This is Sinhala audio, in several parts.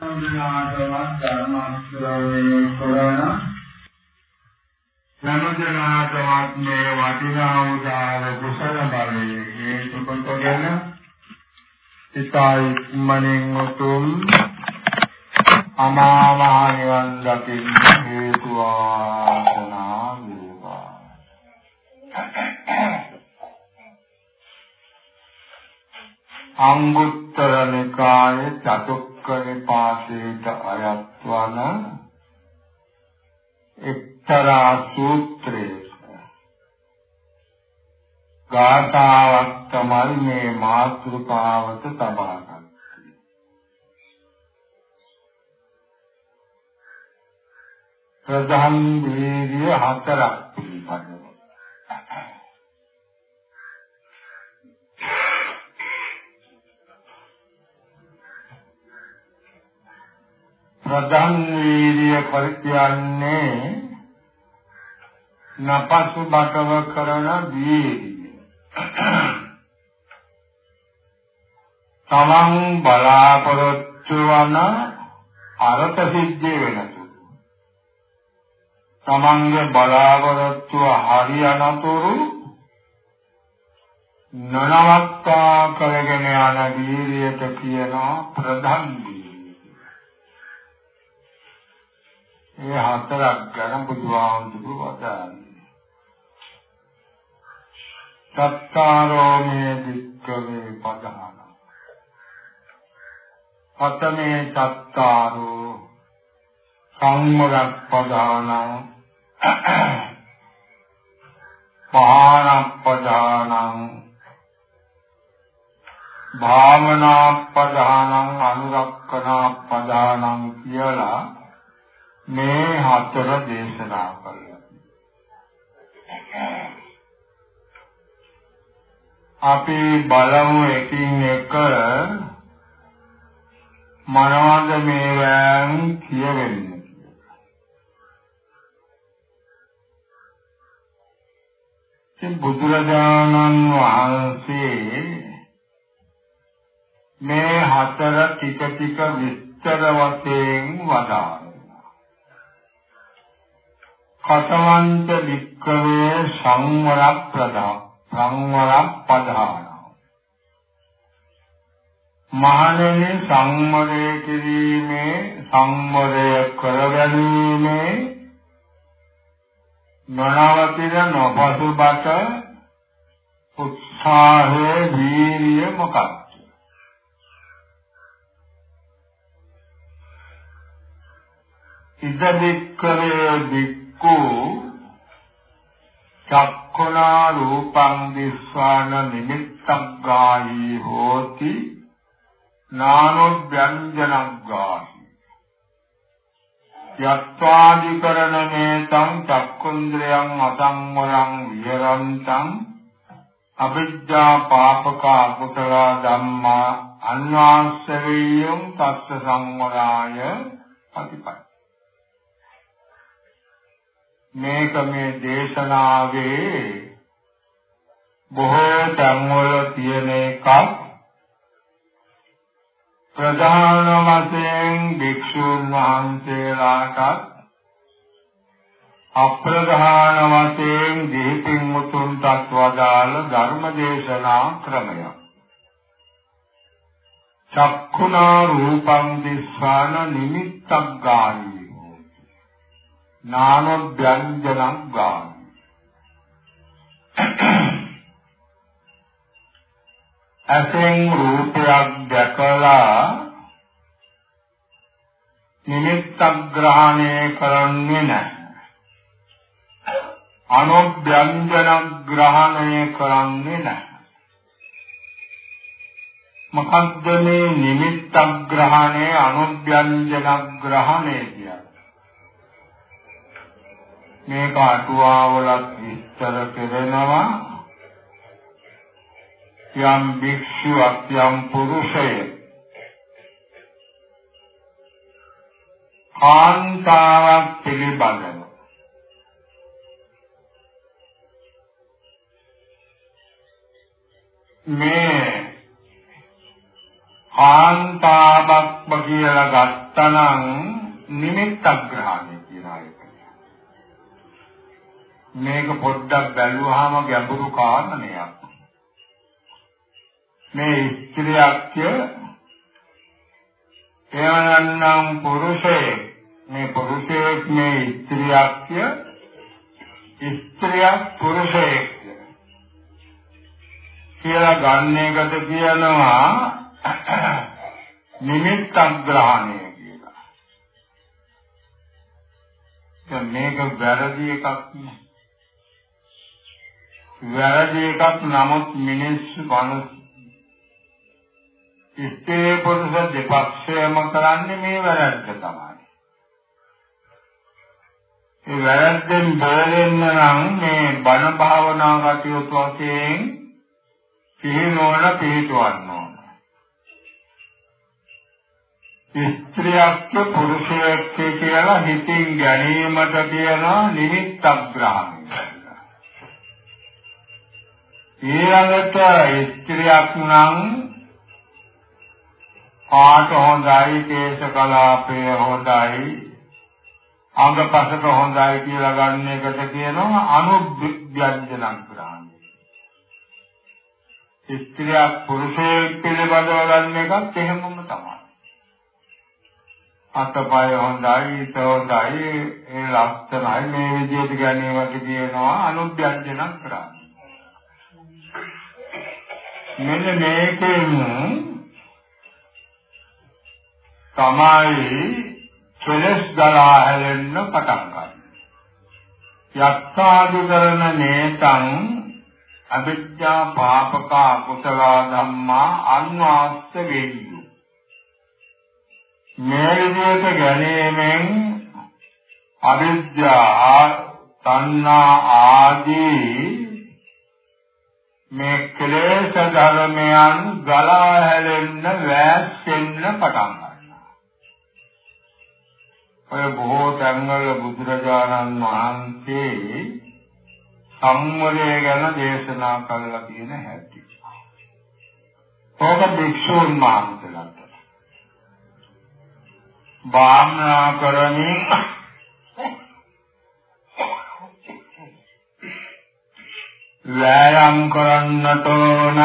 සම්මානවත් ධර්ම ශ්‍රවණය කරන සමජනාතවත් මේ වටිනා උදාර කුසල බලයේ හේතු කොටගෙන සිතයි මනෙන් උතුම් අමාමහ නිවන් දකින්න හේතු වාසනා වේවා. අංගුත්තර නිකායේ චතුක්ක නිපාතේට අයත් වන එක්තරා සූත්‍රයක ගාථාවක් තමයි මේ මාතෘකාවට තබා ගන්නේ. ප්‍රධාන වීර්ය හතරක් පිළිබඳව ප්‍රධාන වීර්ය පරිත්‍යන්නේ නපසු බටව කරන වීර්ය. තමන් බලාපොරොත්තු වන අරත සිද්ධ වෙනතු. තමන්ගේ බලාපොරොත්තු හරියනතුරු නනවත්තා කරගෙන යන වීර්යයට කියනවා ප්‍රධාන මේ හතරක් ගැන බුදුහාමුදුරුවෝ වදාළේ. සත්තාරෝ මේ වික්කවේ පදහන. අතමේ සත්තාරෝ සම්මරක් පදානං පහනක් පදානං භාවනා පදානං අනුරක්කනා පදානං කියලා මේ හතර දේශනා කළා. අපි බලමු එකින් එක මනවද මේවැන් කියවෙන්නේ. ඉතින් බුදුරජාණන් වහන්සේ මේ හතර ටික ටික විස්තර වශයෙන් වදාළා. කතවන්ත වික්කවේ සංවර ප්‍රදා සංවර පදාන මහණෙනි සංවරය කිරීමේ සංවරය කරගැනීමේ නොනවතින නොපසුබට උත්සාහයේ වීර්ය මොකක්ද? ඉද වික්කවේ වික් චක්කු චක්ඛුනා රූපං දිස්වාන නිමිත්තක් ගාහි හෝති නානොව්‍යංජනක් ගාහි. යත්වාදිකරණමේ තං චක්කුන්ද්‍රයන් අසංවරං විහරන්තං අවිද්‍යා පාපක අකුසල ධම්මා අන්වාස්සවේයං තස්ස සංවරාය අතිපයි මේක මේ දේශනාවේ බොහෝ තැන්වල තියෙන එකක් ප්‍රධාන වශයෙන් භික්ෂුන් වහන්සේලාටත් අප්‍රධාන වශයෙන් දීපින් මුතුන්ටත් වදාළ ධර්ම දේශනා ක්‍රමය. චක්ඛුනා රූපං දිස්වාන නිමිත්තක් ගාමි නානොව්‍යංජනං ගාමි. අසෙන් රූපයක් දැකලා නිමිත්තක් ග්‍රහණය කරන්නේ නැහැ. අනොව්‍යංජන ග්‍රහණය කරන්නේ නැහැ. මොකද්ද මේ නිමිත්තක් ග්‍රහණය අනුභ්‍යංජන ග්‍රහණය කියන්නේ මේක අටුවාවලත් විස්තර කරනවා යම් භික්ෂුවක් යම් පුරුෂයෙක් කාන්තාවක් පිළිබඳව මේ කාන්තාවක් කියලා ගත්තනම් නිමිත්ත ග්‍රහණය කියන එක. මේක පොඩ්ඩක් බැලුවාම ගැඹුරු කාරණයක්. මේ ස්ත්‍රියක්ය එවනම් පුරුෂයෙක් මේ පුරුෂයෙක් මේ ස්ත්‍රියක්ය ස්ත්‍රියක් පුරුෂයෙක් කියලා ගන්න එකට කියනවා නිමිත්ත ග්‍රහණය කියලා. දැන් මේක වැරදි එකක් නේ. වැරදි එකක් නමුත් මිනිස්සු මනුස්ස ස්ත්‍රී පුරුෂ දෙපක්ෂයම කරන්නේ මේ වැරද්ද තමයි. ඒ වැරද්දෙන් බේරෙන්න නම් මේ බණ භාවනා කටයුතු වශයෙන් සිහිනෝන පිළිතුවන්න ඕන. ස්ත්‍රියක් පුරුෂයෙක් කියලා හිතින් ගැනීමට කියන නිමිත්තක් ග්‍රහණය. ඊළඟට ස්ත්‍රියක් නම් පාට හොඳයි, කේශ කලාපය හොඳයි, අංගපසක හොඳයි කියලා ගන්න එකට කියනවා අනුභ්‍යංජනං ග්‍රහණය. ස්ත්‍රියක් පුරුෂයෙක් පිළිබඳව ගන්න එකත් එහෙමම තමයි. අතපය හොඳයි, හිත හොඳයි, ඒ ලක්ෂණයි මේ විදිහට ගැනීමට කියනවා අනුභ්‍යංජනං ග්‍රහණය. මෙන්න මේකෙන් තමයි කෙලස් ගලා හැලෙන්න පටන් ගන්න. යත්සාදු කරන නේතං අවිද්‍යා පාපක කුසල ධම්මා අන්වාස්ස වේයු. මේ විදිහට ගැනීමෙන් අවිද්‍යා තණ්හා ආදී මේ ක්ලේශ ධර්මයන් ගලා හැලෙන්න වැස්සෙන්න පටන් ගන්නවා. ඔය බොහෝ තැන්වල බුදුරජාණන් වහන්සේ සම්මරය ගැන දේශනා කළා කියන හැටි. ඕක භික්ෂුන් වහන්සේලාට. භාවනා කරමින් වෑයම් කරන්නට ඕන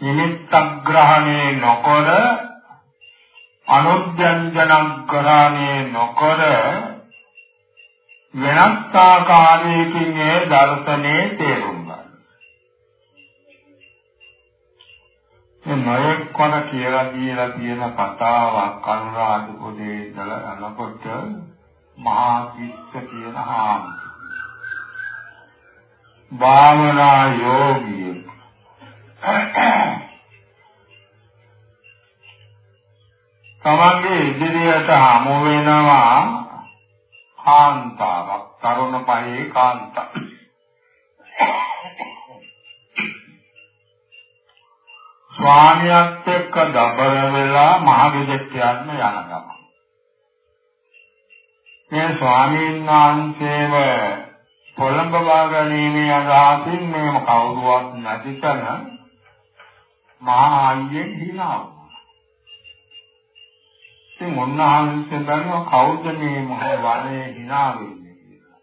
නිමිත්ත ග්‍රහණය නොකර අනුද්‍යංජනං කරානේ නොකර වෙනස් ආකාරයකින් ඒ දර්ශනේ තේරුම් ගන්න. මේ නොයෙක් කොට කියලා කියලා තියෙන කතාවක් අනුරාධපුරේ ඉඳලා අනකොට මහා කිස්ස කියන හාමුදුරුවෝ භාවනා යෝගියෙක් තමන්ගේ ඉදිරියට හමු වෙනවා කාන්තාවක්. තරුණ පහේ කාන්තා. ස්වාමියාත් එක්ක දබර වෙලා මහගෙදරට යන්න යන ගම මේ ස්වාමීන් වහන්සේව පොළඹ වාගණීමේ අදහසින් මේ කවුරුවත් නැති තැන මහා අයියෙන් හිනාව ඉතින් උන්වහන්සේ බලනවා කවුද මේ මොහ වනේ hina වෙන්නේ කියලා.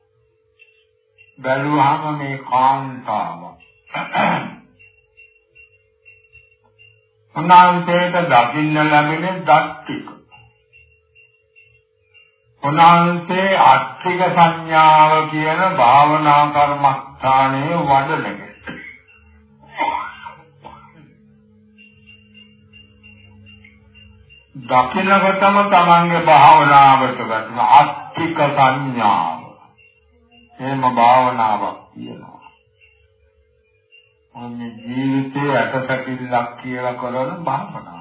බැලුවාම මේ කාන්තාව. උන්වහන්සේට දකින්න ලැබෙන දත් ටික. උන්වහන්සේ අට්ඨික සංඥාව කියන භාවනා කර්මස්ථානයේ වඩලගෙන දකින්නකොටම තමන්ගේ භාවනාවට වැටෙන අත්තික සංඥාව. එහෙම භාවනාවක් තියෙනවා. ඔන්නේ ජීවිතයේ අටසකිල්ලක් කියලා කරන භාවනාව.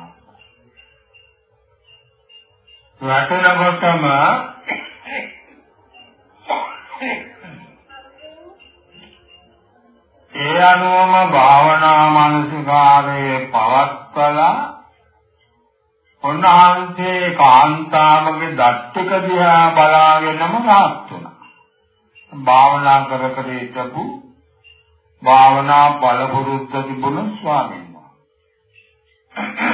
වැටෙනකොටම ඒ අනුවම භාවනා මානසිකාරයේ පවත්වලා උන්වහන්සේ කාන්තාවගේ දත්තික දිහා බලාගෙනම රාත් වුණා. භාවනා කර කර හිටපු භාවනා බලපුරුද්ද තිබුණු ස්වාමීන් වහන්සේ.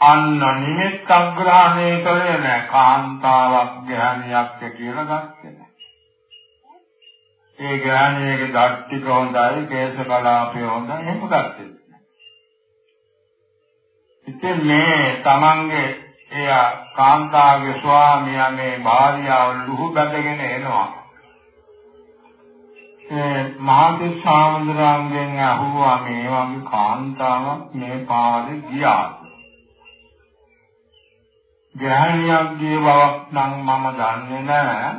අන්න නිමිත්ත අග්‍රහණය කළේ නැහැ කාන්තාවක් ඥානියක් කියලා ගත්තේ නැහැ. ඒ ඥානයේ දර්ශික හොඳයි කේශ කලාපය හොඳයි එහෙම ගත්තේ නැහැ. ඉතින් මේ තමන්ගේ එය කාන්තාවගේ ස්වාමියා මේ භාර්යාව ලුහු බැඳගෙන එනවා. ඒ මහත් සාමුද්‍රාංගෙන් අහුවා මේ වගේ කාන්තාවක් මේ පාරේ ගියාද? ග්‍රහණයක් ගිය බවක් නම් මම දන්නේ නැහැ.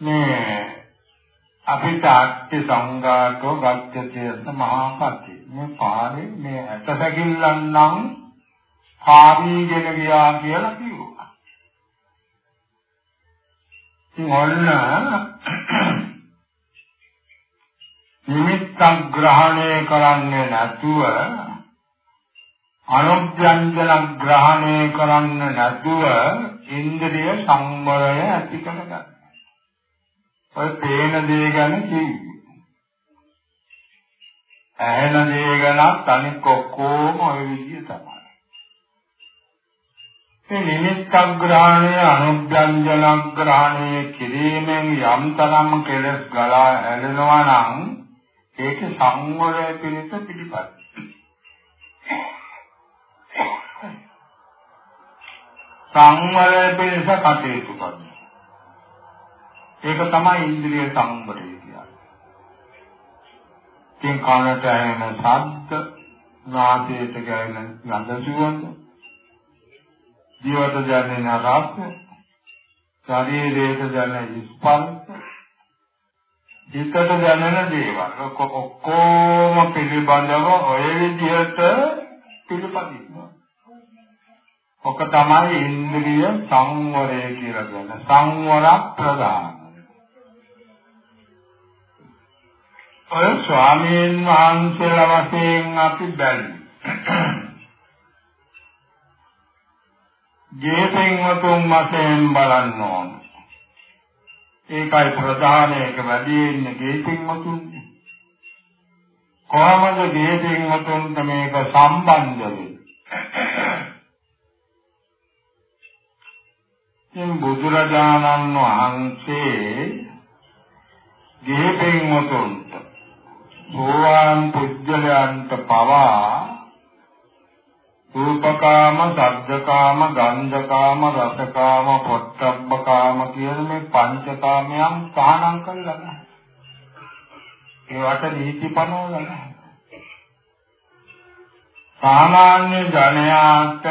මේ අපිට අට්ටි සංඝාතෝ ගච්ඡතේස මහා පති. මේ පාරේ මේ ඇටසැකිල්ලන් නම් පාරීගෙන ගියා කියලා කිව්වා. ඉතින් ඔන්න නිමිත්ත ග්‍රහණය කරන්නේ නැතුව අනුභ්‍යංජන ග්‍රහණය කරන්න නැතුව ඉන්ද්‍රිය සංවරය ඇති කරගන්න. ඔය පේන දේ ගැන කිව්වේ. ඇහෙන දේ ගැනත් අනික ඔක්කොම ඔය විදිය තමයි. මේ නිමිත්ත ග්‍රහණය අනුභ්‍යංජන ග්‍රහණය කිරීමෙන් යම් තරම් කෙලස් ගලා හැලෙනවා නම් ඒක සංවරය පිණිස පිළිපදිනවා. සංවරය පිණිස කටයුතු කරනවා. ඒක තමයි ඉන්ද්‍රිය සංවරය කියන්නේ. තින් කනට ඇහෙන ශබ්ද, නාසයට ගැහෙන ගඳ සුවඳ, ජීවිත දැනෙන රස, ශරීරයට දැනෙන ස්පර්ශ, හිතට දැනෙන දේවල් ඔක්කොම පිළිබඳව ඔය විදිහට පිළිපදිනවා. ඔක තමයි ඉන්ද්‍රිය සංවරය කියලා කියන්නේ. සංවර ප්‍රදාන. ඔය ස්වාමීන් වහන්සේලා වශයෙන් අපි බැලුවේ. ජීතෙන් වතුන් වශයෙන් බලන්න ඕන. ඒකයි ප්‍රධාන එක වැඩි ඉන්නේ ජීතෙන් වතුන්නේ. කොහොමද ජීතෙන් වතුන්ට මේක සම්බන්ධ වෙන්නේ? බුදුරජාණන් වහන්සේ ගිහිපින් මුතුන්ට සෝවාන් පුජ්‍යලයන්ට පවා රූපකාම, සද්දකාම, ගන්ධකාම, රසකාම, පොට්ටබ්බකාම කියන මේ පංචකාමයන් සාහනම් කළා නැහැ. ඒවට නීති පනවලා නැහැ. සාමාන්‍ය ජනයාට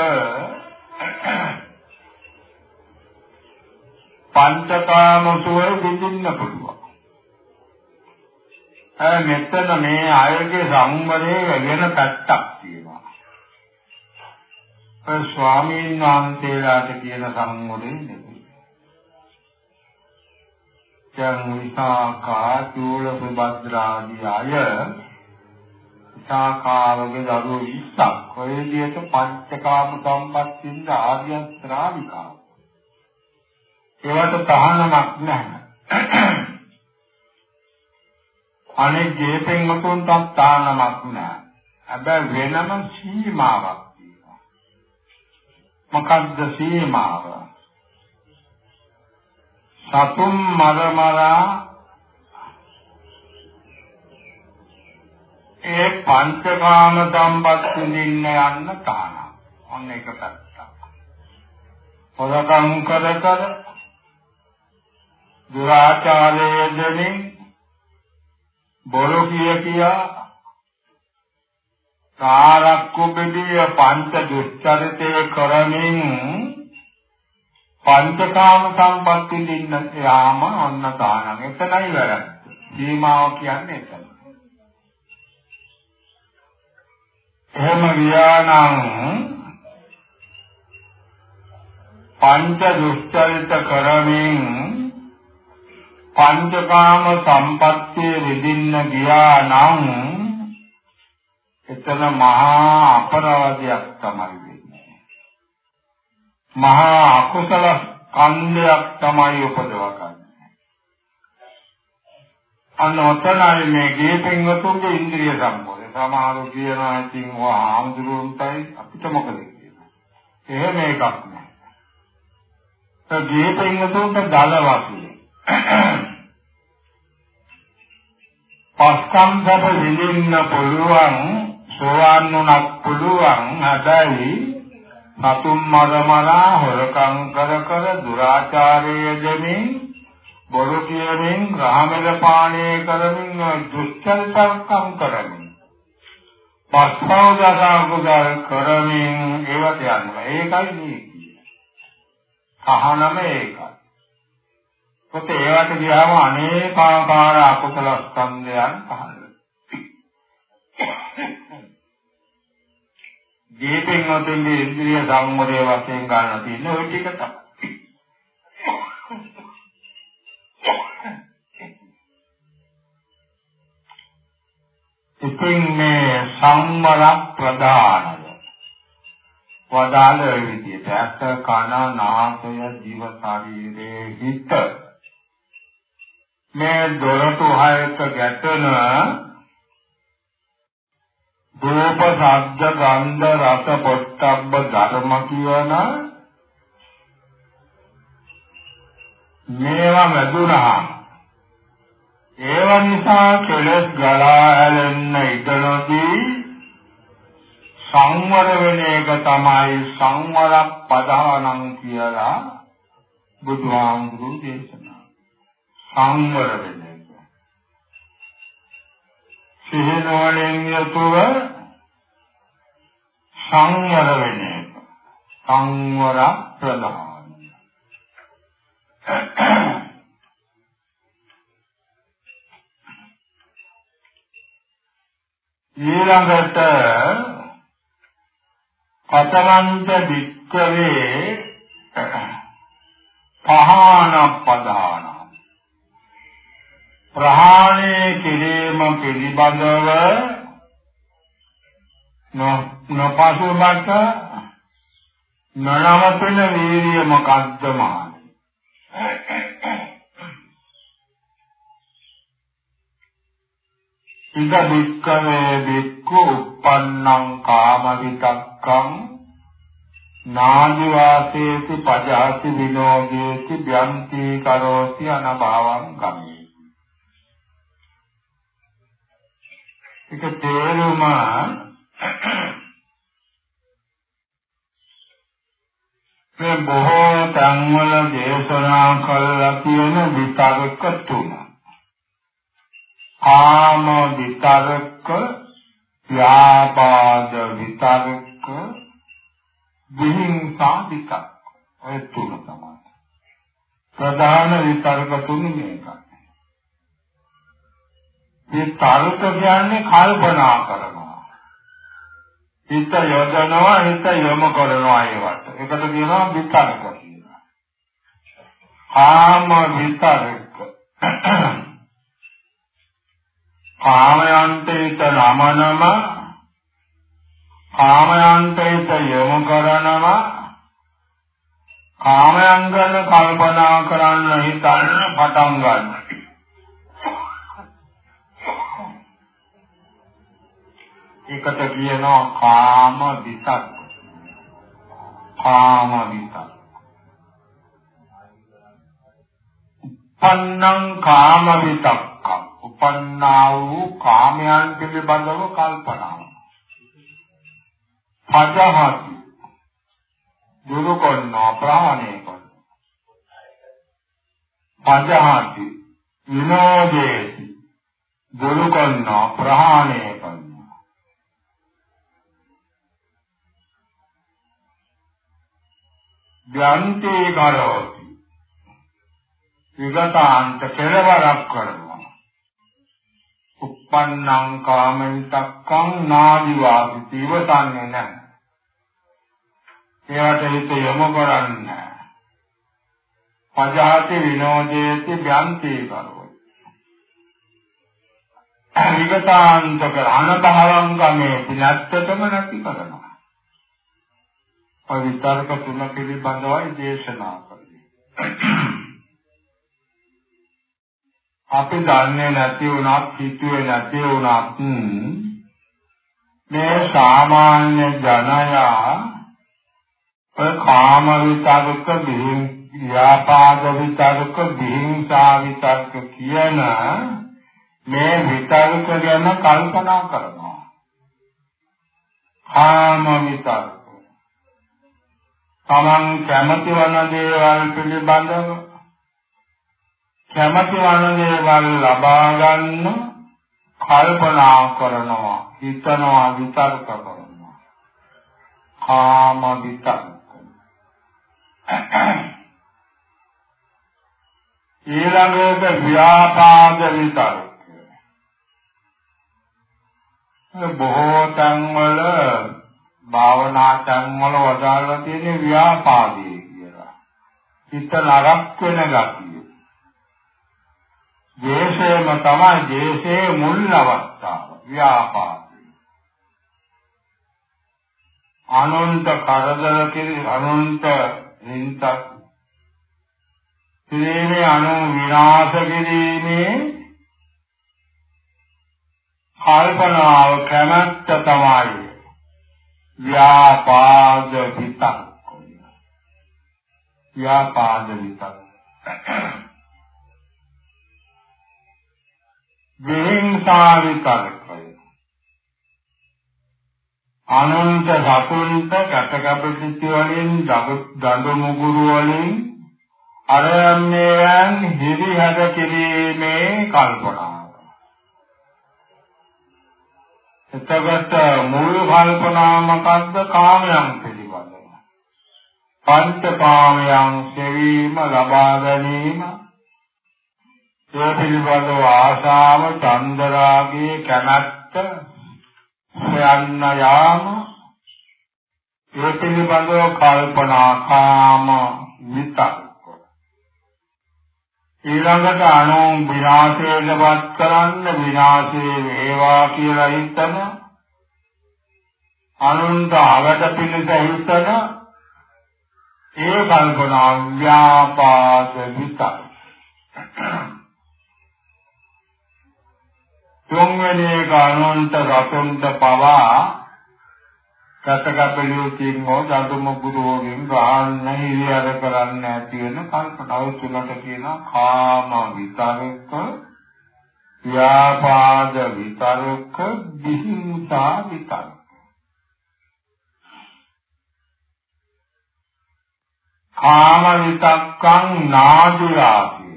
පංචකාම සුවය විඳින්න පුළුවන්. අය මෙතන මේ අයගේ සංවරයේ වෙන පැත්තක් තියෙනවා. ඒ ස්වාමීන් වහන්සේලාට කියන සංවරය නෙවෙයි. දැන් විසාකා චූල සුභද්‍රාදී අය විසාකාවගේ දරුවෝ 20ක් ඔය විදිහට පංචකාම සම්පත්තිಯಿಂದ ආර්ය ශ්‍රාවිකා ඒවට තහනමක් නැහැ. අනේ ජීපෙන් මතුන්ටත් තහනමක් නැහැ. හැබැයි වෙනම සීමාවක් තියෙනවා. මොකද්ද සීමාව? සතුම් මරමරා ඒ පංචකාම සම්පත් විඳින්න යන්න තහනම්. ඔන්න එක පැත්තක්. හොරකම් කර කර දුරාචාරයේ දෙමින් බොරු කිය කියා කාරක්කු බෙදිය පංච දුස්චරිතේ කරමින් පංචකාම සම්පatti දින්න යාම ඔන්න තානම එතනයි වැරද්ද. සීමාව කියන්නේ එතන. එහෙම ගියානම් පංච දුස්චරිත කරමින් පංචකාම සම්පත්තිය විඳින්න ගියා නම් එතන මහා අපරාධයක් තමයි වෙන්නේ. මහා අකුසල කන්දයක් තමයි උපදවගන්නේ. අන්න ඔතනයි මේ ගේපෙන් වතුන්ගේ ඉන්ද්‍රිය සම්පෝය. සමහරු කියනවා ඉතින් ඔය ආම්දුරුන්ටයි අපිට මොකද කියලා. එහෙම එකක් නෑ. ඒ දීපින් උතුම්ට දල වශයෙන්. පස්කම් සබ විඳින්න පුළුවන් සෝවාන් වුණත් පුළුවන් හැබැයි සතුම් මරමලා හොරකම් කර කර දුරාචාරයේ දෙමින් බොරු කියමින් ග්‍රහමෙල පානය කරමින් දුෂ්චරිතකම් කරමින් පස්වදසා කුසල් කරමින් ඒවට යනවා. ඒකයි මේ සහනම ඒකයි. ඔත ඒවට ගියාම අනේකාකාර අකුසල ස්කන්ධයන් පහළ දීපෙන් ඔතෙන්ගේ ඉන්ද්‍රිය සංවරය වශයෙන් ගන්න තියෙන ওই ටික තමයි. ඉතින් මේ සංවර ප්‍රදානය වදාළ විදිහට ඇස කන නාසය දිව ශරීරයේ හිත මේ දොරටු හයට ගැටෙන රූප ශබ්ද ගන්ධ රස පොට්ටබ්බ ධර්ම කියන මේවා මැදුනහම ඒව නිසා කෙලස් ගලා හැලෙන්න ඉඩ නොදී සංවර වෙන එක තමයි සංවර පදානං කියලා බුදුහාමුදුරුවෝ දේශනා සංවර වෙන එක සිහිනවලින් යුතුව සංවර වෙන එක. සංවර ප්‍රධාන. ඊළඟට කතමන්ත වික්කවේ පහාන ප්‍රධාන ප්‍රහාණය කිරීම පිළිබඳව නොපසුබට නොනවතින වීර්ය මොකද්ද මාන? ඉද වික්කමේ වික්ඛු uppannං කාම විතක්කං නාදි වාසේති පජාති විනෝදේති ව්‍යන්ති කරෝති අනභවං ගමේ. ඒක තේරුම මේ බොහෝ තන්වල දේශනා කළා කියන විතරක තුන. ආම විතරක, ව්‍යාපාද විතරක, විහිංසා විතරක. ඔය තුන තමයි. ප්‍රධාන විතරක තුන මේකයි. මේ තර්ක කියන්නේ කල්පනා කරනවා. හිත යොදනවා හිත යොමු කරනවා ඒවට. ඒකට කියනවා විතර්ක කියලා. කාම විතර්ක. කාමයන්ට හිත නමනම කාමයන්ට හිත යොමු කරනවා කාමයන් ගැන කල්පනා කරන්න හිතන්න පටන් ගන්නවා. ඒකට කියනවා කාම විතක්. කාම විතක්. උපන්නං කාම විතක්ක. උපන්නා වූ කාමයන් පිළිබඳව කල්පනාව. පජහති. දුරු කරනවා ප්‍රහාණය කරනවා. පජහති. විනෝදේති. දුරු කරනවා ප්‍රහාණය කරනවා. ග්‍රන්ථේ කරෝති විගතාන්ත කෙලවරක් කරනවා. uppannං කාමිතක්කං නාදිවාසි ඉවසන්නේ නැහැ. ඒවට හිත යොමු කරන්නේ පජාති විනෝදේති ග්‍රන්ථේ කරෝති විගතාන්ත කර අනභවංගමේ පිනත්තතම නැති කරනවා. ඔය විතරක තුන පිළිබඳවයි දේශනා කළේ. අපි දන්නේ නැති වුණත් හිතුවේ නැති වුණත් මේ සාමාන්‍ය ජනයා ඔය කාම විතරක බිහින් ව්‍යාපාද විතරක බිහිංසා විතරක කියන මේ විතරක ගැන කල්පනා කරනවා කාම විතරක තමන් කැමති වන දේවල් පිළිබඳව කැමති වන දේවල් ලබා ගන්න කල්පනා කරනවා හිතනවා විතර්ක කරනවා. කාම විතර්ක. ඊළඟට ව්‍යාපාද විතර්ක. බොහෝ තැන්වල භාවනා තැන්වල වදාළා තියෙන ව්‍යාපාදේ කියලා. හිත නරක් වෙන ගතිය. දේශේම තමයි දේශේ මුල් අවස්ථාව ව්‍යාපාදේ. අනන්ත කරදර කිරි අනන්ත හින්තක් කිරීමේ අනු විනාශ කිරීමේ කල්පනාව කැමැත්ත තමයි ව්‍යාපාද විතක්. ව්‍යාපාද විතක්. විහිංසා විතක්කය අනන්ත සතුන්ට කටකපිටි වලින් දඬු මුගුරු වලින් අරයන්යන් හිරිහැර කිරීමේ කල්පනාව එතකොට මුල් කල්පනා මොකද්ද කාමයන් පිළිබඳව? පංච කාමයන් සෙවීම ලබා ගැනීම. ඒ පිළිබඳව ආශාව චන්දරාගයේ කැමැත්ත හොයන්න යාම. ඒ පිළිබඳව කල්පනා කාම විතක් ඊළඟට අනු විනාශයටපත් කරන්න විනාශේ වේවා කියලා හිතන අනුන්ට අවද පිණිස හිතන ඒ කල්පනා ව්‍යාපාද විතක් තුන්වෙනි එක අනුන්ට රතුන්ට පවා කටකපලියකින් හෝ දඩුම ගුරුවකින් ගහන්න ඉරියර කරන්න ඇති වෙන කල්පනාව තුනට කියන කාම විතරක ව්‍යාපාද විතරක විහිංසා විතරක. කාම විතක්කං නාදුරාති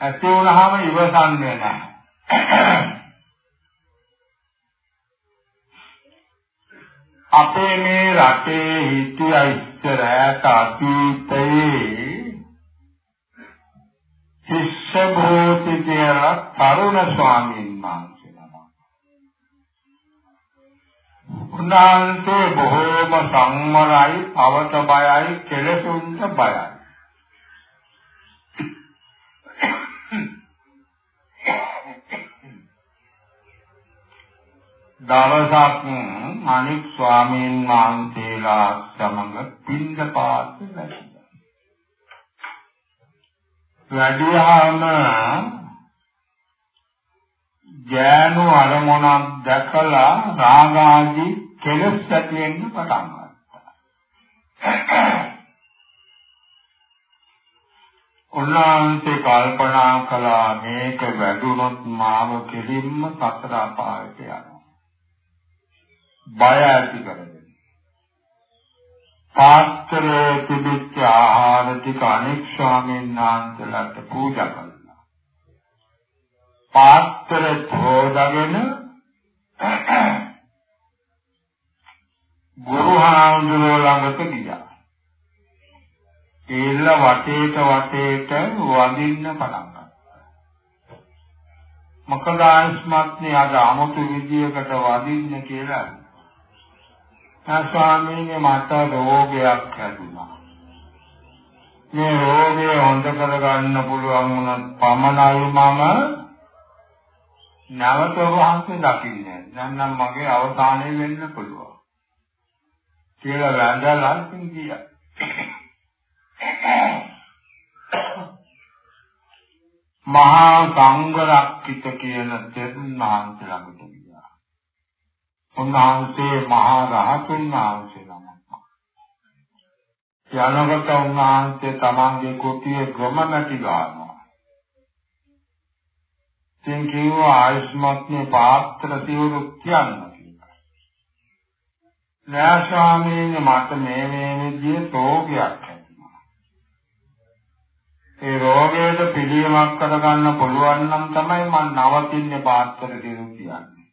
ඇති වුණාම ඉවසන්නේ නැහැ. අපේ මේ රටේ හිටිය ඉස්සර ඈත අතීතයේ ශිෂ්‍ය භූති කියලා තරුණ ස්වාමීන් වහන්සේ නමක්. උන්වහන්සේ බොහෝම සංවරයි, පවත බයයි, කෙලෙසුන්ට බයයි. දවසක් අනික් ස්වාමීන් වහන්සේලා සමග පින්ඳ පාත් වැඩියා. වැඩියාම ඥානු අරමුණක් දැකලා රාගාදී කෙලස් ඇති වෙන්න පටන් ගත්තා. උන්වහන්සේ කල්පනා කළා මේක වැඩුණොත් මාව කෙලින්ම සතර අපායට යනවා. බය ඇති කරගෙන පාත්‍රයේ තිබිච්ච ආහාර ටික අනෙක් ස්වාමීන් වහන්සේලාට පූජා කළා. පාත්‍ර තෝදාගෙන ගුරු හාමුදුරුවෝ ළඟට ගියා. ඒල්ල වටේට වටේට වඳින්න පටන් ගත්තා. මොකද ආස්මත්නේ අද 아무තු විදියකට වඳින්න කියලා ස්වාමීනි මට රෝගයක් හැදුනා. මේ රෝගය හොඳ කරගන්න පුළුවන් වුණත් පමණයි මම නැවත වහන්සේ දකින්නේ. දැන් නම් මගේ අවසානය වෙන්න පුළුවන්. කියලා වැඳලා ගියා. මහා සංඝරක්කිත කියන තෙරුන් වහන්සේ ළඟට ගියා. උන්වහන්සේ මහා රහතුන් වහන්සේ නමක්. යනකොට උන්වහන්සේ තමන්ගේ කුටියේ ගොම නැටි ගන්නවා. ඉතින් කිව්වා ආයුෂ්මත්නේ පාත්‍ර සිවුරු කියන්න කියලා. නෑ ස්වාමීනි මට මේ මේ විදිහේ රෝගයක් ඒ රෝගයට පිළියමක් කරගන්න පුළුවන් නම් තමයි මම නවතින්නේ පාත්‍ර දිනු කියන්නේ.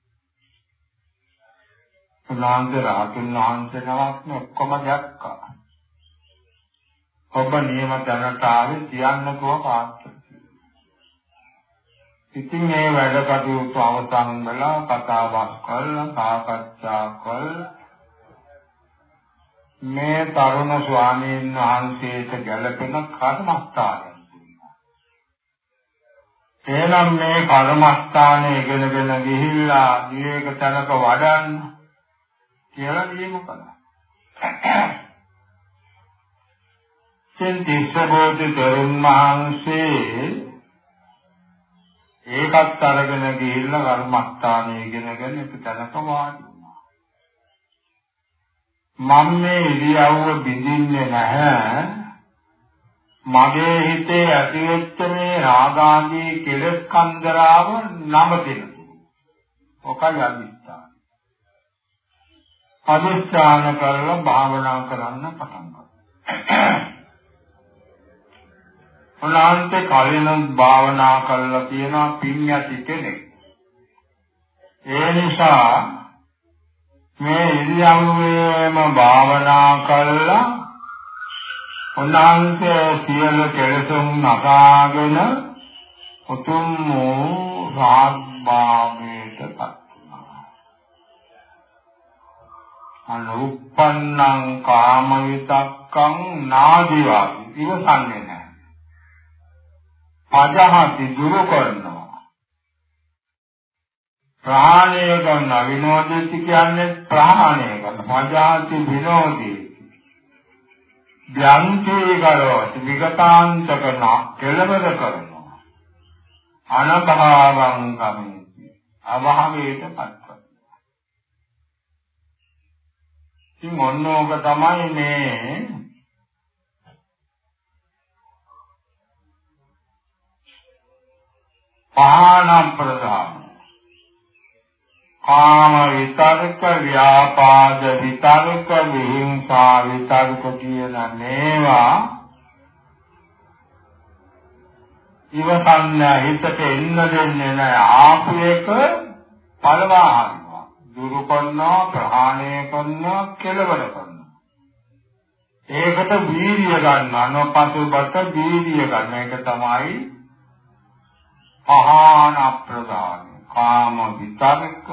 උන්වහන්සේ රහතුන් වහන්සේ නමක් ඔක්කොම දැක්කා. ඔබ නියම තැනට ආවේ කියන්න කෝ පාත්‍ර. ඉතින් මේ වැඩ කටයුතු අවසන් වෙලා කතාබස් කරලා සාකච්ඡා කළා මේ තරුණ ස්වාමීන් වහන්සේට ගැළපෙන කර්මස්ථානය එහෙනම් මේ කර්මස්ථානයේ ඉගෙනගෙන ගිහිල්ලා විවේක තැනක වඩන්න කියලා නියම කළා. සෙන් තිස්සබෝධි තරුණ මහන්සේ ඒකත් අරගෙන ගිහිල්ලා කර්මස්ථානයේ ඉගෙනගෙන එක තැනක වාඩි වුණා. මම මේ ඉරියව්ව බිඳින්නේ නැහැ මගේ හිතේ ඇතිවෙච්ච මේ රාගාදී කෙලස් කන්දරාව නමදින. ඔකයි අදිස්ථාන. අදිස්ථාන කරලා භාවනා කරන්න පටන් ගන්නවා. උනාන්තේ කලින් භාවනා කරලා තියෙනවා පින් ඇති කෙනෙක්. ඒ නිසා මේ ඉරියව්වේම භාවනා කළා උන්වහන්සේ සියලු කෙලෙසුන් නකාගෙන උතුම් වූ රාග්භාවයට පත් අනුප්පන්නං කාම විතක්කං නාදිවා ඉවසන්නේ නැහැ. පජහති දුරු කරනවා. ප්‍රහාණය කරන විනෝදිත කියන්නේ ප්‍රහාණය කරන. පජහති විනෝදී යන්තේ කරෝති විගතාන්තකන කෙලවර කරනවා. අනභාවං කමේති අභාවයට පත් කරනවා ඉතින් ඔන්නෝක තමයි මේ පාන ප්‍රදාන කාම විතර්ක ව්‍යාපාද විතර්ක විහිංසා විතර්ක කියන මේවා ඉවසන්න හිතට එන්න දෙන්නේ නැහැ. ආපු එක පළවා හරිනවා දුරු කරනවා ප්‍රහාණය කරනවා කෙලවර කරනවා ඒකට වීර්ය ගන්න අනපසුබට වීර්ය ගන්න. එක තමයි පහාන ප්‍රදාන කාම විතර්ක.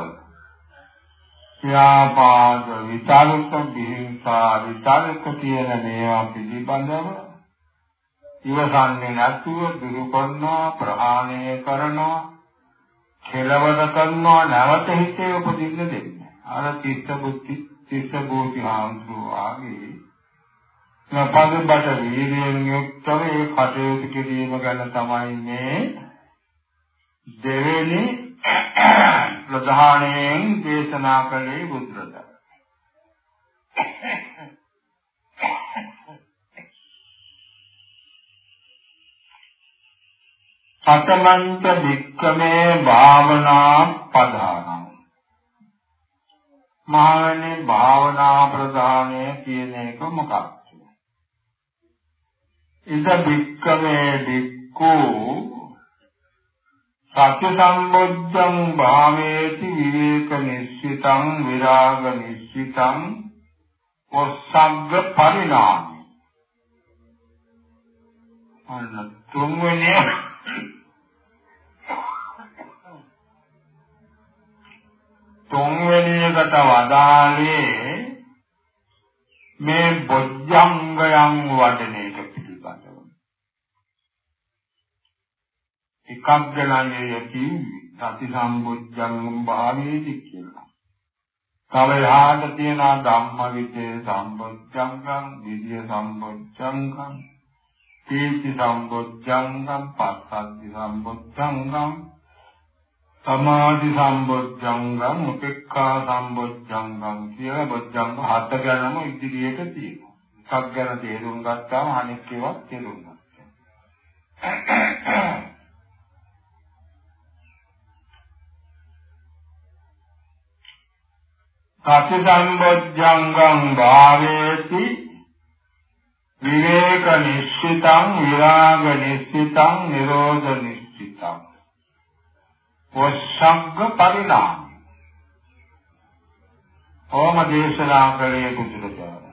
ව්‍යාපාද විතර්ක විහිංසා විතර්ක කියන මේවා පිළිබඳව ඉවසන්නේ නැතුව දුරු කරනවා ප්‍රහාණය කරනවා. කෙලවර කරනවා නැවත හිතේ උපදින්න දෙන්නේ අර තිස්ස බුද්ධි තිස්ස බෝධි ආන්තුවාගේ නපදබට වීර්යයෙන් යුක්තව ඒ කටයුතු කිරීම ගැන තමයි මේ දෙවෙනි ප්‍රධානයෙන් දේශනා කළේ බුදුරජාණන්. සතමන්ත වික්කමේ භාවනා පදානං මහණෙනි භාවනා ප්‍රධානය කියන එක මොකක්ද? ඉද වික්කමේ වික්කෝ සත්‍ය සම්බොජ්ජං භාවේති විවේක නිශ්චිතං විරාග නිශ්චිතං ඔස්සග්ග පරිණාමි අන්න තුන්වෙනි තුන්වෙනි එකට වදාළේ මේ බොජ්ජංගයන් වඩන එක එකක් ගණන්නේ යති සති සම්බුද්ධං භාවේති කියලා. තව එහාට තියෙන ධම්ම විදේ සම්බුද්ධංගම්, විද්‍ය සම්බුද්ධංගම්, තීති සම්බුද්ධංගම්, පස්සද්ධි සම්බුද්ධංගම්, සමාධි සම්බොජ්ජංගම් උපේක්ඛා සම්බොජ්ජංගම් කියලා බොජ්ජංග හත ගැනම ඉදිරියට තියෙනවා. එකක් ගැන තේරුම් ගත්තාම අනෙක් ඒවා තේරුම් ගන්නවා. සති සම්බොජ්ජංගම් භාවේති විවේක නිශ්චිතං විරාග නිශ්චිතං නිරෝධ නිශ්චිතං වස්සග්ග පරිණාම ඕම දේශනා කළේ බුදුරජාණන්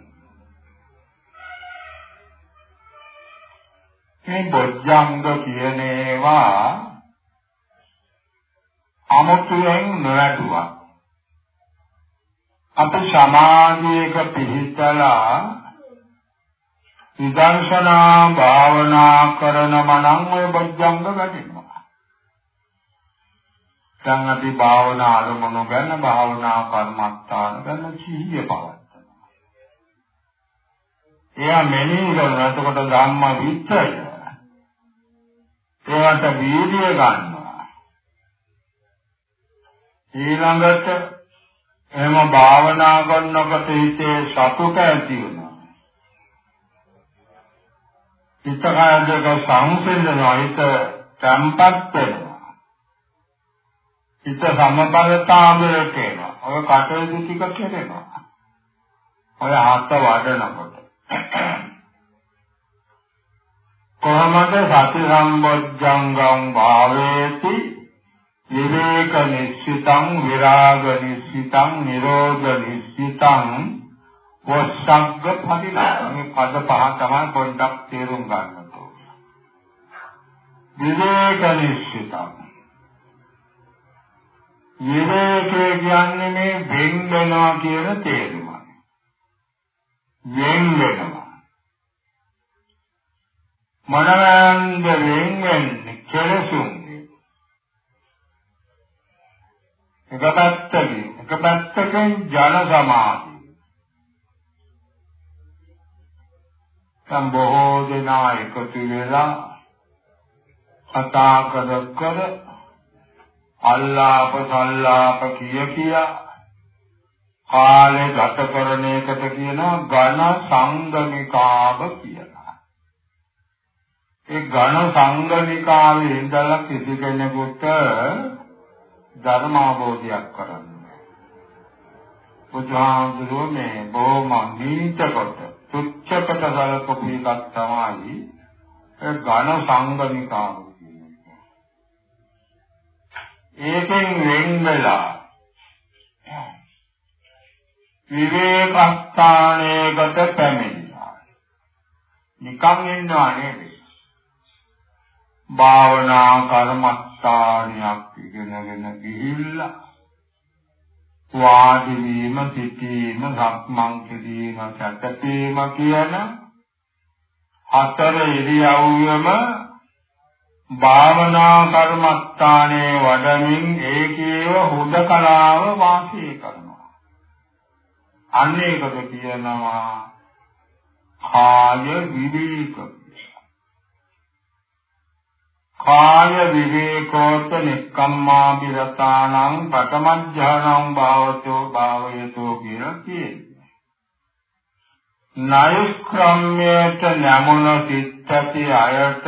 මේ බොජ්ජංග කියන ඒවා අමුතුවෙන් නොවැටුවා අපි සමාධියක පිහිටලා විදර්ශනා භාවනා කරන මනං ඔය බොජ්ජංග වැඩෙනවා. දැන් අපි භාවනා අරමුණු ගැන භාවනා කර්මස්ථාන ගැන සිහිය පවත්වනවා. එයා මෙනෙහි කරන එතකොට ධම්ම විචය. ඒවට වීර්ය ගන්නවා. ඊළඟට එහෙම භාවනා කරනකොට හිතේ සතුට ඇති වෙනවා. හිත කායක සංසිඳනවා හිත තැම්පත් වෙනවා. හිත සමබරතාවයට එනවා. ඔය කටයුතු ටික කෙරෙනවා. ඔය හත වඩනකොට. කොහොමද සති සම්බොජ්ජංගම් භාවේති විවේක නිශ්චිතං විරාග නිශ්චිතං නිරෝධ නිශ්චිතං වස්සග්ග පරිණාම මේ පද පහ තමයි පොඩ්ඩක් තේරුම් ගන්න ඕනේ. විවේක නිශ්චිතං විවේකේ කියන්නේ මේ වෙන් වෙනවා කියන තේරුමයි. වෙන් වෙනවා. මනරන්ද වෙන් වෙන්නේ කෙලසුන් එක පැත්තකින් එක පැත්තකින් ජන සමාධිය. සම් බොහෝ දෙනා එකතු වෙලා කතා කර කර අල්ලාප සල්ලාප කිය කියා කාලේ ගත කරන එකට කියනවා ඝන සංගමිකාව කියලා. ඒ ඝන සංගමිකාවේ ඉඳලා කිසි කෙනෙකුට ධර්ම අවබෝධයක් කරන්න. බුදුහාමුදුරුවෝ මේ බොහොම නීචකට තුච්ඡකට සලකපු එකක් තමයි ඒ ඝන සංගමිකාව කියන්නේ. ඒකෙන් වෙන් වෙලා විවේකස්ථානයකට පැමිණියා. නිකන් ඉන්නවා නෙවෙයි. භාවනා කර්මස්ථානයක් ඉගෙනගෙන ගිහිල්ලා වාඩි වීම සිටීම සක්මන් කිරීම සැතපීම කියන හතර ඉරියව්වම භාවනා කර්මස්ථානයේ වඩමින් ඒකේව හුදකලාව වාසය කරනවා අන්න ඒකට කියනවා කාය විවේක කාය විවේකෝත නික්කම්මා විරතානං පඨමඥානං භාවතෝ භාවයතෝ කියලා කියන්නේ. නෛෂ්ක්‍රම්‍යයට නැමුණ සිත්ති අයට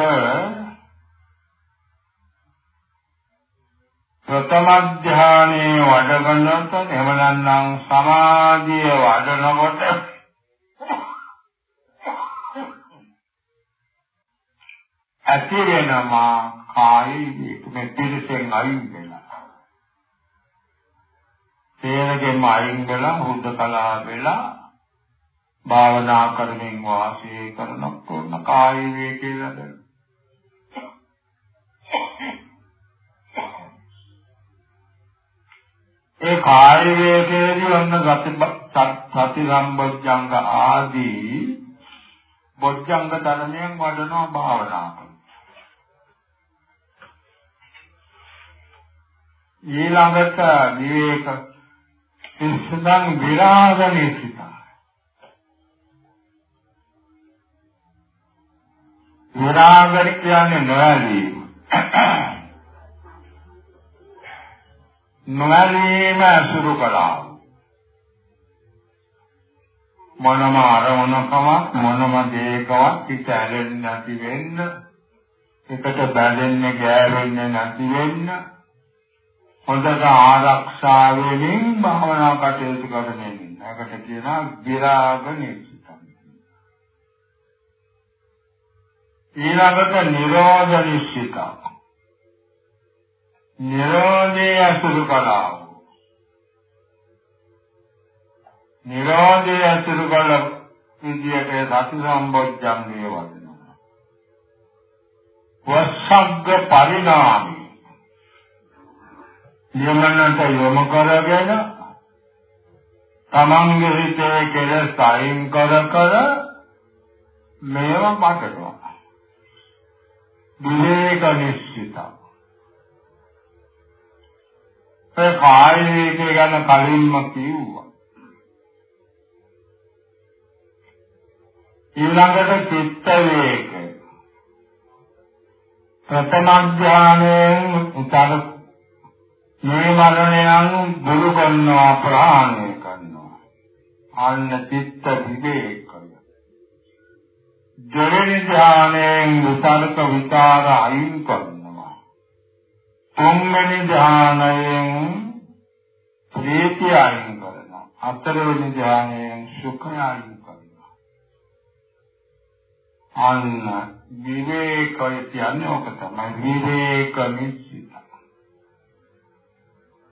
ප්‍රථම ධානයේ වඩගන්නත් එහෙම නැත්නම් සමාධිය වඩනකොට ඇති වෙනවා කායේ මේ පිළිසෙන් අයින් වෙලා. තේරෙගෙම අයින් වෙලා හුදකලා වෙලා භාවනා කරමින් වාසය කරනකොට කාය වේකේ ලැබෙන. ඒ කාය වේකේදී වන්න ගති සති සම්බොජ්ජංග ආදී බොජ්ජංග ධර්මයන් වඩනවා භාවනා කරනවා. ඊළඟට විවේක ඉස්සදන් විරාගනේ සිත විරාගය කියන්නේ නොයලීම නොඇලීම අසුරු කළා. මොනම අරමුණකවත් මොනම දෙයකවත් හිත ඇලෙන්නේ නැති වෙන්න එකට බැඳෙන්නේ ගෑවෙන්නේ නැති වෙන්න හොඳට ආරක්ෂා වෙමින් භාවනා කටයුතු කරමින් ඒකට කියනවා විරාග නිසිතම් ඊළඟට නිරෝධ නිශ්චිතම් නිරෝධය අසුරු කළා නිරෝධය අසුරු කළ විදියට සති සම්බොජ්ජංගේ වදිනවා. වස්සග්ග පරිණාමි යමනට යොමු කරගෙන තමන්ගේ හිතේ කෙලස් අයින් කර කර මේව මතනවා. විවේක නිශ්චිතයි. ඒ කාය විවේකය ගැන කලින්ම කිව්වා. ඊළඟට චිත්ත වේගය. ප්‍රථම ඥානයෙන් උතර මේ මරණයන් දුරු කරනවා ප්‍රාණය කරනවා. අන්න චිත්ත විවේකය. දෙවෙනි ඥානයෙන් උතරක විචාර අයින් කරනවා. තුන්වෙනි ඥානයෙන් ප්‍රීතිය අයින් කරනවා. හතරවෙනි ඥානයෙන් සුඛය අයින් අන්න විවේකය කියන්නේ ඔක තමයි විවේක නිශ්චිත.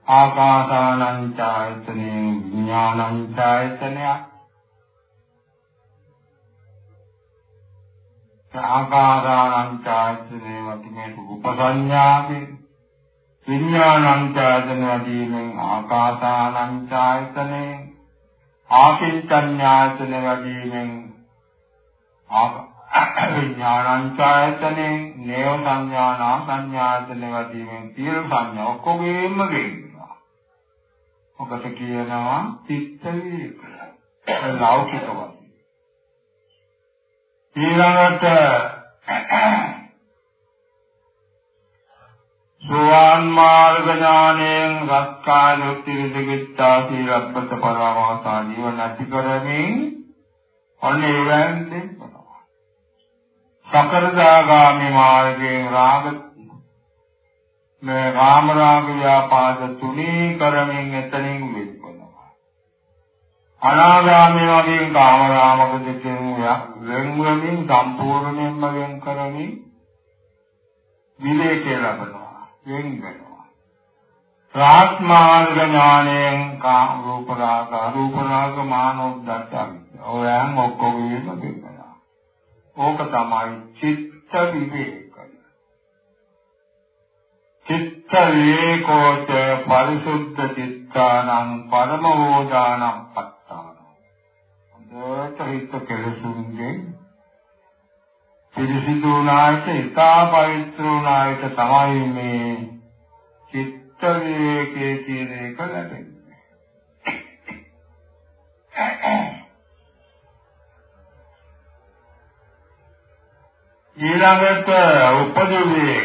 ආකාසානං ඡායතනේ විඥානං ඡායතනය ආකාසානං ඡායතනේ වතිමේ උපසඤ්ඤාවේ විඥානං ඡායතන වදීමෙන් ආකාසානං ඡායතනේ ආකින්චඤ්ඤායතන වදීමෙන් ආකාස විඥානංචායතනේ නේව සංඥානා සංඥායතන වදීමෙන් සියලු සංඥා ඔක්කොගේම ගෙන්නවා. ඔකට කියනවා චිත්ත විවේක. ලෞකික වශයෙන්. ඊළඟට සෝවාන් මාර්ග ඥානයෙන් රක්කාලුත්ති විදිකිත්තා සීලප්පත පරමාසා ජීවන ඇති කරමින් ඔන්න ඒ වෙන්නේ සකරදාගාමි මාර්ගයෙන් රාග මේ රාම රාග ව්‍යාපාද තුනී කරමින් එතනින් වෙනවා. අනාගාමී වගේ කාම රාමක දෙකෙන් වෙන් වෙමින් සම්පූර්ණයෙන්ම වෙන් කරමින් විවේකය ලබනවා. වෙන් වෙනවා. රාත්මාර්ග ඥාණයෙන් කාම රූප රාග අරූප රාග මානෝද්දච්ච ඔයයන් ඔක්කොම වෙනවා. ඕක තමයි චිත්ත විවේකය. චිත්ත විවේකෝච පරිසුද්ධ චිත්තානං පරමෝදානං පත්තාන. හොඳට හිත කෙලසුන්ගෙන් පිරිසිදු වුණාට ඉතා පවිත්‍ර වුණාට තමයි මේ චිත්ත විවේකයේ කියන එක ලැබෙන්නේ. ඊළඟට උපදීවේ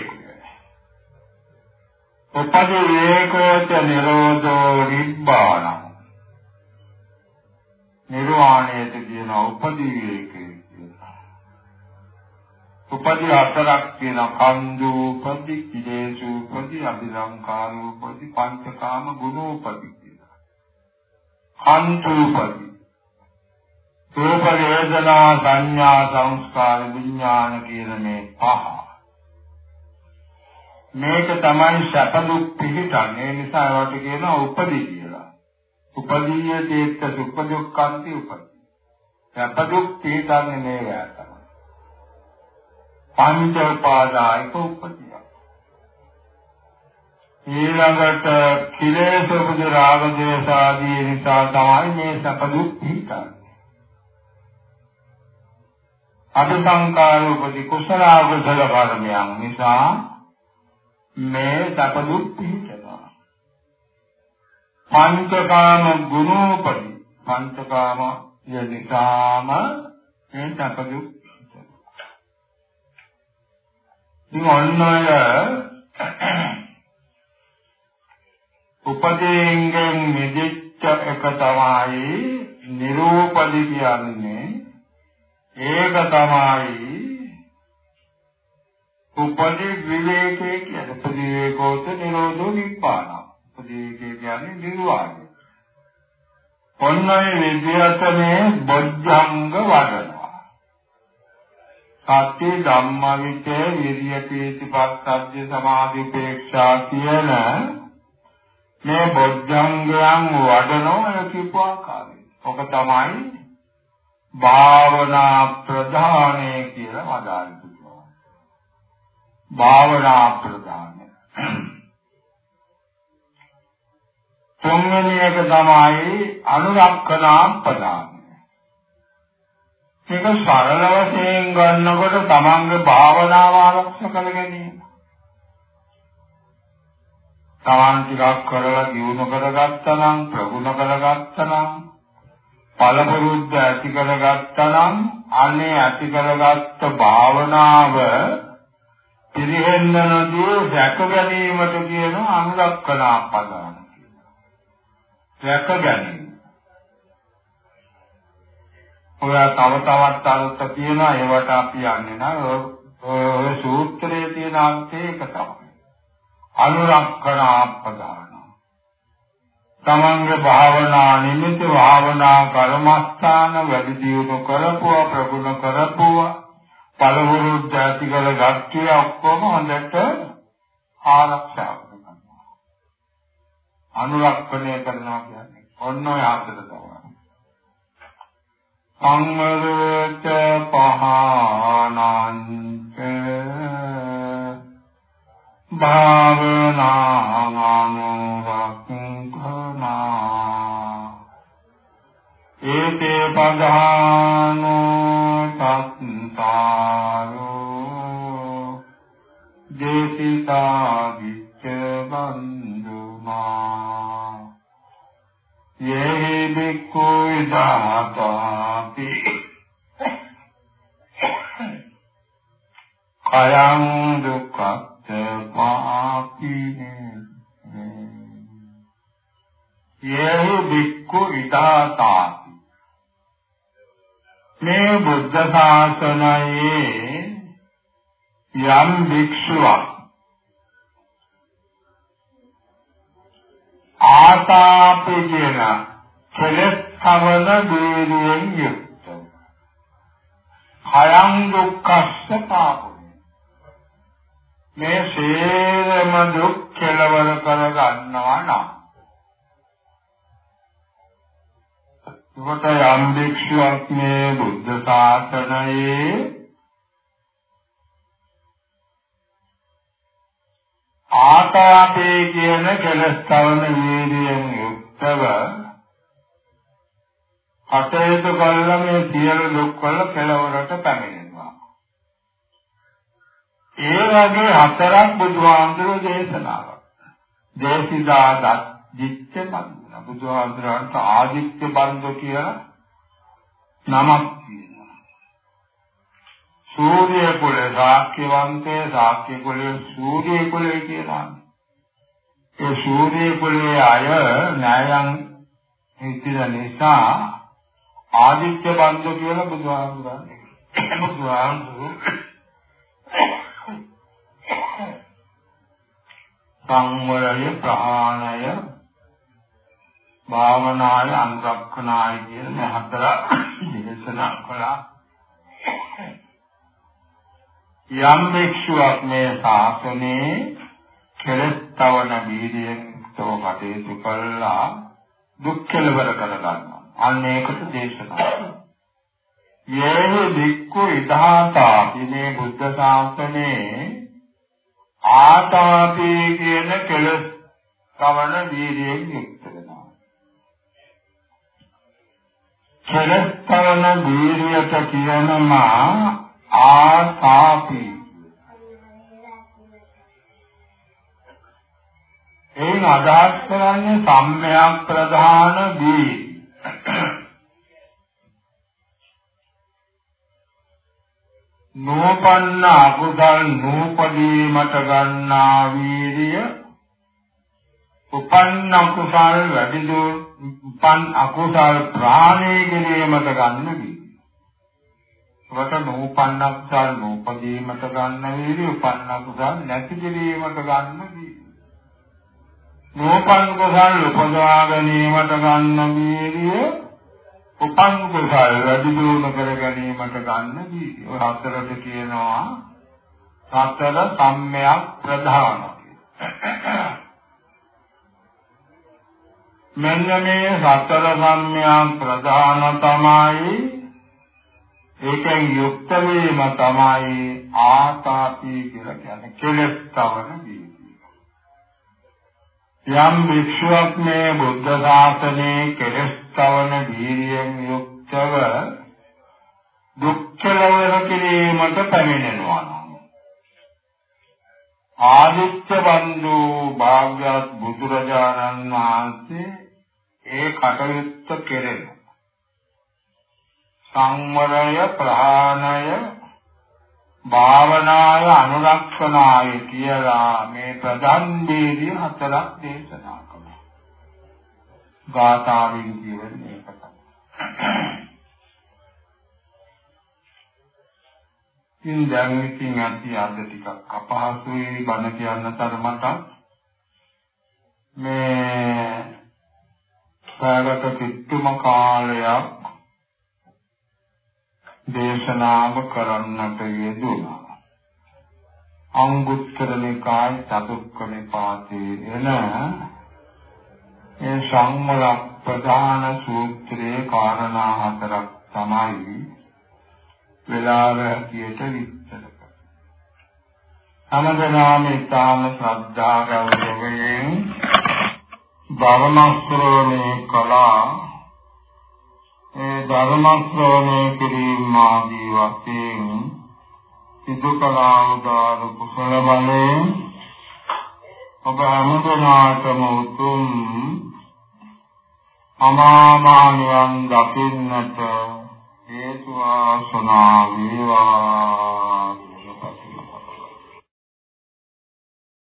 උපදීවේකෝච නිරෝධෝ නිබ්බාන නිර්වාණයට කියන උපදීවේකේ කියනවා උපදී හතරක් කියන කන්දු උපදී කිලේසු උපදී අභිසංකාර උපදී පංචකාම ගුණ උපදී කියලා. කන්තු උපදී. රූප වේදනා සංඥා සංස්කාර විඥාන කියන මේ පහ. මේක තමයි සැප දුක් පිහිටන්නේ. ඒ නිසා ඒවට කියනවා උපදී කියලා. උපදීය තේත්ත සුඛ දුක්ඛන්ති උපදී. සැප දුක් පිහිටන්නේ මේ වේ තමයි පංච උපාදායක උපදිය ඊළඟට කිලේශ උපද රාග දේශ ආදී නිසා තමයි මේ සැප දුක් පිහිටන්නේ. අபிසංකාර උපදි කුසල අකුසල කර්මයන් නිසා මේ සැප දුක් පිහිටනවා. පංචකාම ගුණෝපදි පංචකාම යනිකාම මේ සැප දුක් ඉතින් ඔන්නය උපදීන්ගෙන් මිදිච්ච එක තමයි නිරූපදි කියන්නේ. ඒක තමයි උපදි විවේකයේ කියන්නේ. උපදි විවේකෝත් නිරෝධෝ නිපාන උපදි විවේකයේ කියන්නේ නිර්වාණය. ඔන්නයි විද්‍යාවට මේ බොජ්ජංග වඩනවා සත්‍ය ධම්මවිචේ විරිය පීතිපස්සද්ධි සමාධි උපේක්ෂා කියන මේ බොජ්ජංගයන් වඩනවා කියපු ආකාරය. ඔක තමයි භාවනා ප්‍රධානය කියලා වදාළේ. භාවනා ප්‍රධානය. තුන්වෙනි එක තමයි අනුරක්ෂණා ප්‍රධානය. මේක සරල වශයෙන් ගන්නකොට තමන්ගේ භාවනාව ආරක්ෂා කර ගැනීම. තමන් ටිකක් කරලා දියුණු කරගත්තා නම් ප්‍රගුණ කරගත්තා නම් පළපුරුද්ද ඇති කරගත්තා නම් අනේ ඇති කරගත්ත භාවනාව පිළිහෙන්න නොදී රැක ගැනීමට කියන අනුරක්ෂණා පදාන කියනවා. රැක ගැනීම. ඔය තව තවත් අර්ථ තියෙනවා. ඒවට අපි යන්නේ නැහැ. ඔය සූත්‍රයේ තියෙන අර්ථය ඒක තමයි. අනුරක්ෂණ ආපදාන තමන්ගේ භාවනා නිමිති භාවනා කර්මස්ථාන වැඩි දියුණු කරපුවා ප්‍රගුණ කරපුවා. පළවුරු ಜಾති කර ගස්තිය ඔක්කොම හොඳට ආරක්ෂා කරනවා. අනුරක්ෂණය කරනවා කියන්නේ ඔන්න ඔය ආකාරයට තමයි සංවරච පහනංච භාවනානුරක්ඛනා ඒතේ පධානෝ තත්තාරෝ දේසිතා විච්ච බන්දුමා යේ බික්ඛු ඉදාතාපි කයං දුක්ඛ යේහි බික්ඛු ඉදාතාති මේ බුද්ධ ශාසනයේ යම් භික්ෂුවක් ආතාපි කියන කෙලෙස් කවන දීරියෙන් යුක්ත. khයං දුක්ඛස්ස පාප. මේ සේරම දුක් කෙලවර කර ගන්නවා නම්. එතකොට යම් භික්ෂුවක් මේ බුද්ධ ශාසනයේ ආතාපේ කියන කෙලස්තවන වීර්යයෙන් යුක්තව කටයුතු කළ මේ සියලු දුක් වල කෙලවරට පැමිණෙනවා. ඒ වගේ හතරක් බුදුහාමුදුරෝ දේශනා කළා. දේශිදා දත් දිච්ච බන්ධන බුදුහාමුදුරන්ට ආදිත්‍ය බන්ධ කියලා නමක් තියෙනවා. සූර්ය කුල ශාක්‍යවන්තේ ශාක්‍ය කුලේ සූර්ය කුලේ කියලා. ඒ සූර්ය කුලේ අය න්යායන් හිතිර නිසා ආදිත්‍ය බන්ධ කියලා බුදුහාමුදුරන් බුදුහාමුදුරු සංවරය ප්‍රහාණය භාවනාය අනුරක්ෂණාය කියන මේ හතර දේශනා කළා යම් භික්ෂුවක් මේ ශාසනයේ කෙලස්තවන වීර්යයෙන් තව කටයුතු කළා දුක් කෙලවර කරගන්නවා අන්න ඒකට දේශනා යේහි භික්ඛු ඉදාතා මේ බුද්ධ ශාසනයේ ආතාපේ කියන කෙලස් කවන වීර්යයෙන් යුක්ත වෙනවා. කෙලස් කවන වීර්යයට කියනවා ආතාපි. එයින් අදහස් කරන්නේ සම්මයක් ප්‍රධාන වීර්ය. නෝපන්න අකුසල් නූපදීමට ගන්නා වීර්ය උපන්න අකුසල් වැඩි දෝ උපන් අකුසල් ප්‍රාණය කිරීමට ගන්න වීර්යය. වට නූපන්න අකුසල් නූපදීමට ගන්න වීර්යය උපන්න අකුසල් නැති කිරීමට ගන්න වීර්යය. නූපන් කුසල් උපදවා ගැනීමට ගන්න වීර්යය උපන් කුසල් වැඩි දියුණු කර ගැනීමට ගන්න වීර්යය. ඔය හතරට කියනවා සතර සම්මයක් ප්‍රධාන මෙන්න මේ සතර සම්මයක් ප්‍රධාන තමයි ඒකෙන් යුක්ත වීම තමයි ආතාපි කියලා කියන්නේ කෙලස් තවන වීම. යම් වික්ෂුවක් මේ බුද්ධ ශාසනයේ කෙලස් තවන වීර්යයෙන් යුක්තව දුක්ඛ ලවර කිරීමට පැමිණෙනවා. ආදිත්‍ය බන්දු භාග්‍යවත් බුදුරජාණන් වහන්සේ ඒ කටයුත්ත කෙරෙන සංවරය ප්‍රහාණය භාවනාය අනුරක්ෂණාය කියලා මේ ප්‍රධාන දීදී හතරක් දේශනා කළා. ගාථාවෙන් කියන්නේ ඒක තමයි. ඉතින් දැන් ඉතින් ඇති අද ටිකක් අපහසුයි බණ කියන්න තරමට මේ සාගත කිට්ටුම කාලයක් දේශනාව කරන්නට යෙදුණා. අංගුත්තර නිකාය චතුක්ක නිපාතේ එන ඒ සංවර ප්‍රධාන සූත්‍රයේ කාරණා හතරක් තමයි වෙලාව හැටියට විස්තර කරනවා. හැමදෙනාම ඊටාම ශ්‍රද්ධා ගෞරවයෙන් ධර්ම ශ්‍රවණේ කළා. ඒ ධර්ම ශ්‍රවණය කිරීම ආදී වශයෙන් සිදු කළා උදාර කුසල බලයෙන් ඔබ හැමදෙනාටම උතුම් අමාමානියන් දකින්නට හේතු ආසනා වේවා.